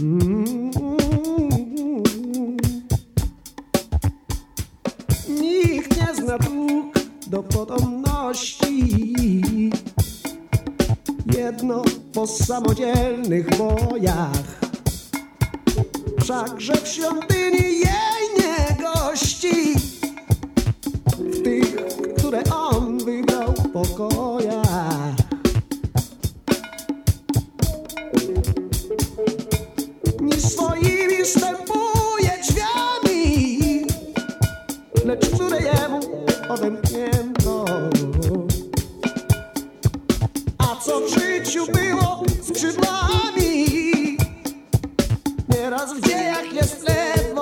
Mm. Nikt nie zna dróg do potomności. Jedno po samodzielnych bojach. Wszakże w świątyni jej nie gości. W tych, które on wybrał w odemknięto. A co w życiu było skrzydłami, nieraz w dziejach jest ledwo